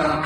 Ram